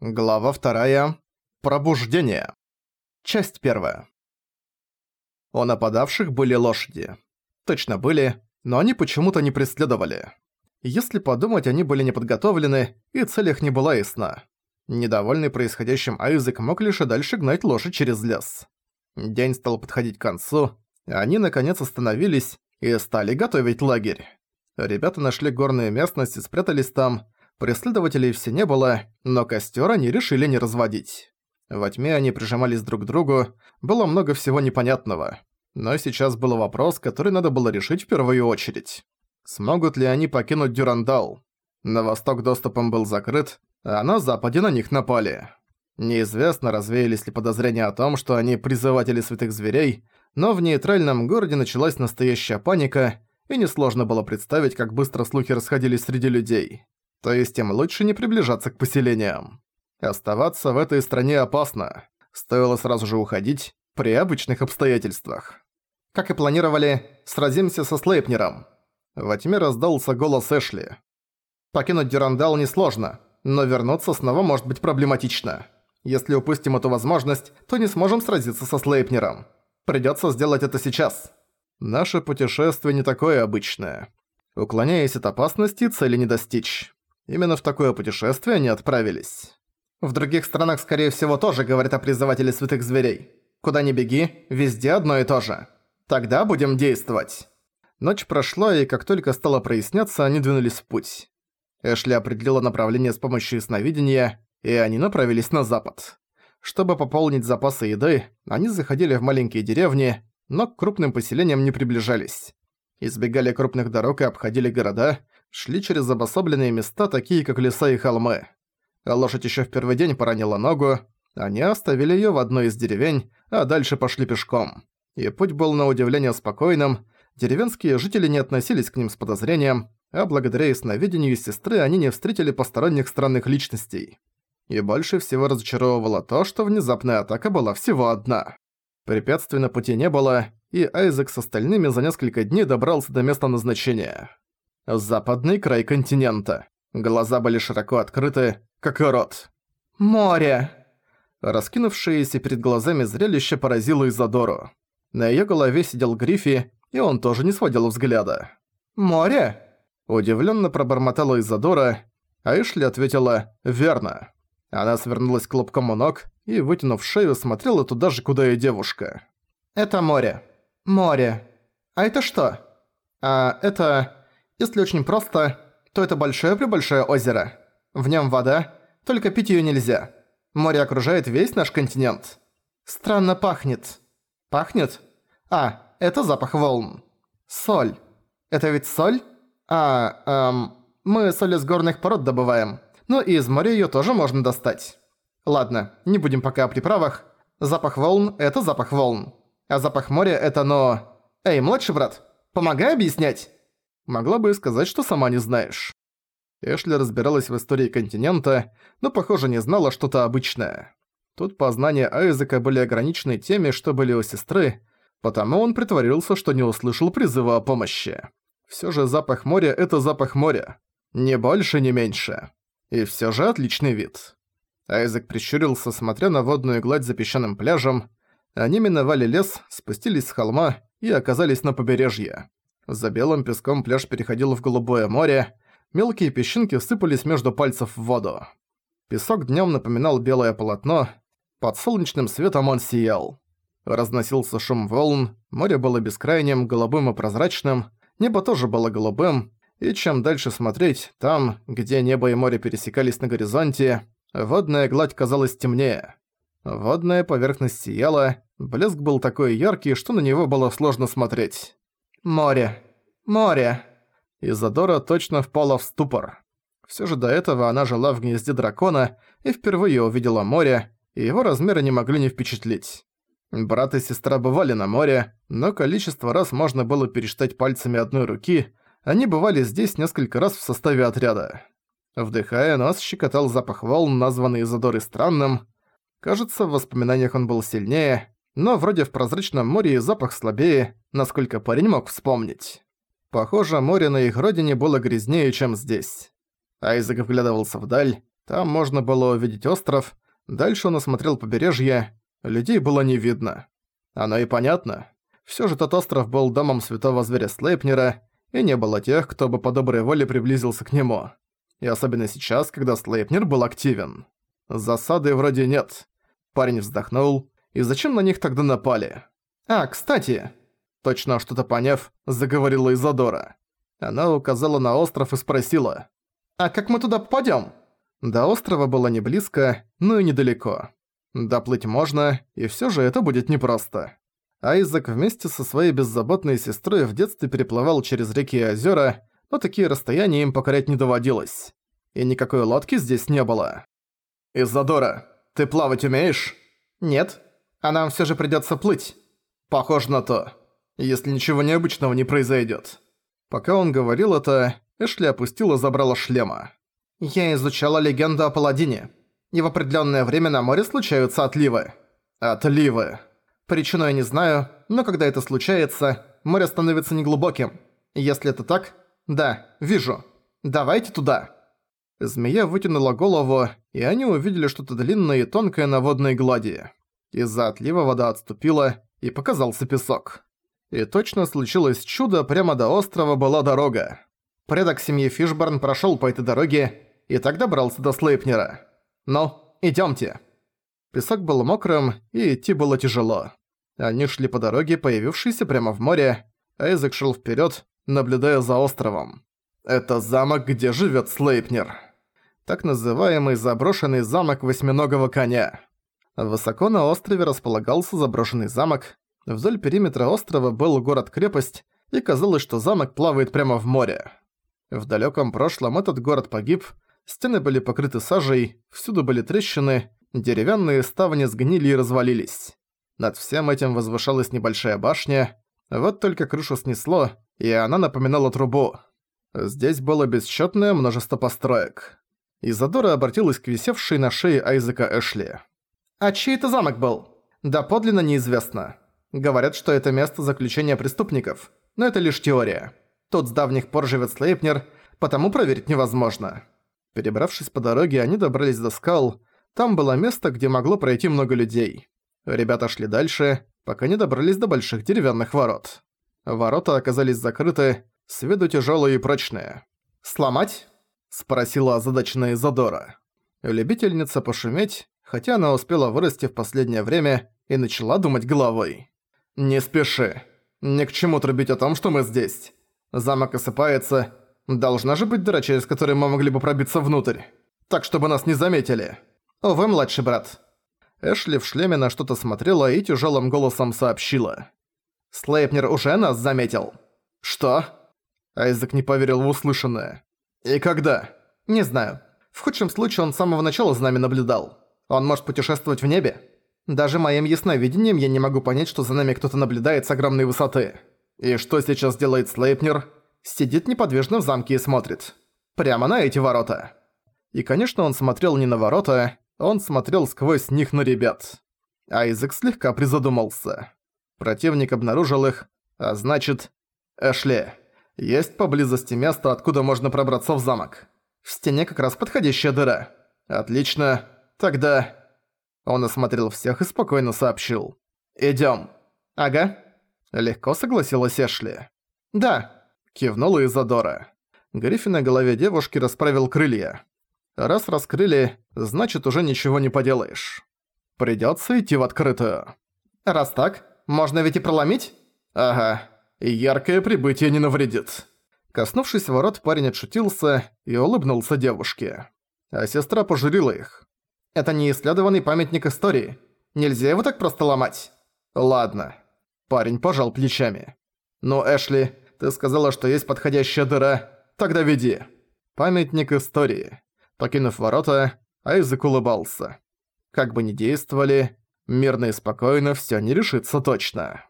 Глава вторая. Пробуждение. Часть первая. У нападавших были лошади. Точно были, но они почему-то не преследовали. Если подумать, они были неподготовлены, и цель их не была ясна. Недовольный происходящим Айзек мог лишь и дальше гнать лошадь через лес. День стал подходить к концу, они наконец остановились и стали готовить лагерь. Ребята нашли горную местность и спрятались там, Преследователей все не было, но костер они решили не разводить. Во тьме они прижимались друг к другу, было много всего непонятного. Но сейчас был вопрос, который надо было решить в первую очередь. Смогут ли они покинуть Дюрандал? На восток доступом был закрыт, а на западе на них напали. Неизвестно, развеялись ли подозрения о том, что они призыватели святых зверей, но в нейтральном городе началась настоящая паника, и несложно было представить, как быстро слухи расходились среди людей. То есть им лучше не приближаться к поселениям. Оставаться в этой стране опасно. Стоило сразу же уходить при обычных обстоятельствах. Как и планировали, сразимся со Слейпнером. Во тьме раздался голос Эшли. Покинуть Дюрандал несложно, но вернуться снова может быть проблематично. Если упустим эту возможность, то не сможем сразиться со Слейпнером. Придётся сделать это сейчас. Наше путешествие не такое обычное. Уклоняясь от опасности, цели не достичь. Именно в такое путешествие они отправились. В других странах, скорее всего, тоже говорят о призывателе святых зверей. Куда ни беги, везде одно и то же. Тогда будем действовать. Ночь прошла, и как только стало проясняться, они двинулись в путь. Эшли определила направление с помощью сновидения, и они направились на запад. Чтобы пополнить запасы еды, они заходили в маленькие деревни, но к крупным поселениям не приближались. Избегали крупных дорог и обходили города, шли через обособленные места, такие как леса и холмы. Лошадь еще в первый день поранила ногу, они оставили ее в одной из деревень, а дальше пошли пешком. И путь был на удивление спокойным, деревенские жители не относились к ним с подозрением, а благодаря ясновидению сестры они не встретили посторонних странных личностей. И больше всего разочаровывало то, что внезапная атака была всего одна. Препятствий на пути не было, и Айзек с остальными за несколько дней добрался до места назначения. Западный край континента. Глаза были широко открыты, как и рот. «Море!» Раскинувшееся перед глазами зрелище поразило Изодору. На её голове сидел Гриффи, и он тоже не сводил взгляда. «Море?» Удивлённо пробормотала Изодора, а Эшли ответила «Верно». Она свернулась клубком у ног и, вытянув шею, смотрела туда же, куда и девушка. «Это море. Море. А это что?» «А это...» Если очень просто, то это большое-пребольшое озеро. В нем вода, только пить ее нельзя. Море окружает весь наш континент. Странно пахнет. Пахнет? А, это запах волн. Соль. Это ведь соль? А, эм, мы соль из горных пород добываем. Но и из моря ее тоже можно достать. Ладно, не будем пока о приправах. Запах волн – это запах волн. А запах моря – это но... Эй, младший брат, помогай объяснять. Могла бы и сказать, что сама не знаешь. Эшли разбиралась в истории континента, но, похоже, не знала что-то обычное. Тут познания Айзека были ограничены теми, что были у сестры, потому он притворился, что не услышал призыва о помощи. Всё же запах моря — это запах моря. Ни больше, ни меньше. И всё же отличный вид. Айзек прищурился, смотря на водную гладь за песчаным пляжем. Они миновали лес, спустились с холма и оказались на побережье. За белым песком пляж переходил в голубое море, мелкие песчинки сыпались между пальцев в воду. Песок днём напоминал белое полотно, под солнечным светом он сиял. Разносился шум волн, море было бескрайним, голубым и прозрачным, небо тоже было голубым, и чем дальше смотреть, там, где небо и море пересекались на горизонте, водная гладь казалась темнее. Водная поверхность сияла, блеск был такой яркий, что на него было сложно смотреть. Море. Море. Изадора точно впала в ступор. Всё же до этого она жила в гнезде дракона и впервые увидела море, и его размеры не могли не впечатлить. Брат и сестра бывали на море, но количество раз можно было пересчитать пальцами одной руки, они бывали здесь несколько раз в составе отряда. Вдыхая, нас щекотал запах волн, названный Изадорой странным. Кажется, в воспоминаниях он был сильнее, но вроде в прозрачном море и запах слабее, насколько парень мог вспомнить. Похоже, море на их родине было грязнее, чем здесь. Айзек вглядывался вдаль. Там можно было увидеть остров, дальше он осмотрел побережье, людей было не видно. Оно и понятно. Всё же тот остров был домом святого зверя Слейпнера, и не было тех, кто бы по доброй воле приблизился к нему. И особенно сейчас, когда Слейпнер был активен. Засады вроде нет. Парень вздохнул. И зачем на них тогда напали? А, кстати... Точно что-то поняв, заговорила Изодора. Она указала на остров и спросила. «А как мы туда попадём?» До острова было не близко, но и недалеко. Доплыть можно, и всё же это будет непросто. Айзек вместе со своей беззаботной сестрой в детстве переплывал через реки и озера, но такие расстояния им покорять не доводилось. И никакой лодки здесь не было. «Изодора, ты плавать умеешь?» «Нет. А нам всё же придётся плыть». «Похоже на то. Если ничего необычного не произойдёт». Пока он говорил это, Эшли опустила забрала шлема. «Я изучала легенду о паладине. И в определённое время на море случаются отливы». «Отливы». Причину я не знаю, но когда это случается, море становится неглубоким. Если это так, да, вижу. Давайте туда. Змея вытянула голову, и они увидели что-то длинное и тонкое на водной глади. Из-за отлива вода отступила, и показался песок. И точно случилось чудо, прямо до острова была дорога. Предок семьи Фишборн прошёл по этой дороге и так добрался до Слейпнера. «Ну, идёмте». Песок был мокрым, и идти было тяжело. Они шли по дороге, появившейся прямо в море, а Эйзек шел вперед, наблюдая за островом. «Это замок, где живет Слейпнер». Так называемый заброшенный замок восьминогого коня. Высоко на острове располагался заброшенный замок. Вдоль периметра острова был город-крепость, и казалось, что замок плавает прямо в море. В далеком прошлом этот город погиб, стены были покрыты сажей, всюду были трещины, деревянные ставни сгнили и развалились. Над всем этим возвышалась небольшая башня, вот только крышу снесло, и она напоминала трубу. Здесь было бесчетное множество построек. Изадора обратилась к висевшей на шее Айзека Эшли. «А чей это замок был?» «Да подлинно неизвестно. Говорят, что это место заключения преступников, но это лишь теория. Тут с давних пор живет Слейпнер, потому проверить невозможно». Перебравшись по дороге, они добрались до скал. Там было место, где могло пройти много людей. Ребята шли дальше, пока не добрались до больших деревянных ворот. Ворота оказались закрыты, с виду тяжелые и прочные. «Сломать?» – спросила озадаченная Задора. Любительница пошуметь, хотя она успела вырасти в последнее время и начала думать головой. «Не спеши. Ни к чему трубить о том, что мы здесь. Замок осыпается. Должна же быть дыра, через которую мы могли бы пробиться внутрь. Так, чтобы нас не заметили. Увы, младший брат. Эшли в шлеме на что-то смотрела и тяжелым голосом сообщила. «Слейпнер уже нас заметил». «Что?» Айзек не поверил в услышанное. «И когда?» «Не знаю. В худшем случае он с самого начала за нами наблюдал. Он может путешествовать в небе. Даже моим ясновидением я не могу понять, что за нами кто-то наблюдает с огромной высоты. И что сейчас делает Слейпнер? Сидит неподвижно в замке и смотрит. Прямо на эти ворота». И, конечно, он смотрел не на ворота, он смотрел сквозь них на ребят. Айзек слегка призадумался. Противник обнаружил их, а значит... Эшли, есть поблизости место, откуда можно пробраться в замок. В стене как раз подходящая дыра. Отлично. Тогда... Он осмотрел всех и спокойно сообщил. «Идём». «Ага». Легко согласилась Эшли. «Да», — кивнула Изадора. Гриффин на голове девушки расправил крылья. Раз раскрыли, значит уже ничего не поделаешь. Придётся идти в открытую. Раз так, можно ведь и проломить? Ага. Яркое прибытие не навредит. Коснувшись ворот, парень отшутился и улыбнулся девушке. А сестра пожурила их. Это не исследованный памятник истории. Нельзя его так просто ломать. Ладно. Парень пожал плечами. Ну, Эшли, ты сказала, что есть подходящая дыра. Тогда веди. Памятник истории. Покинув ворота, Айзек улыбался. Как бы ни действовали, мирно и спокойно всё не решится точно.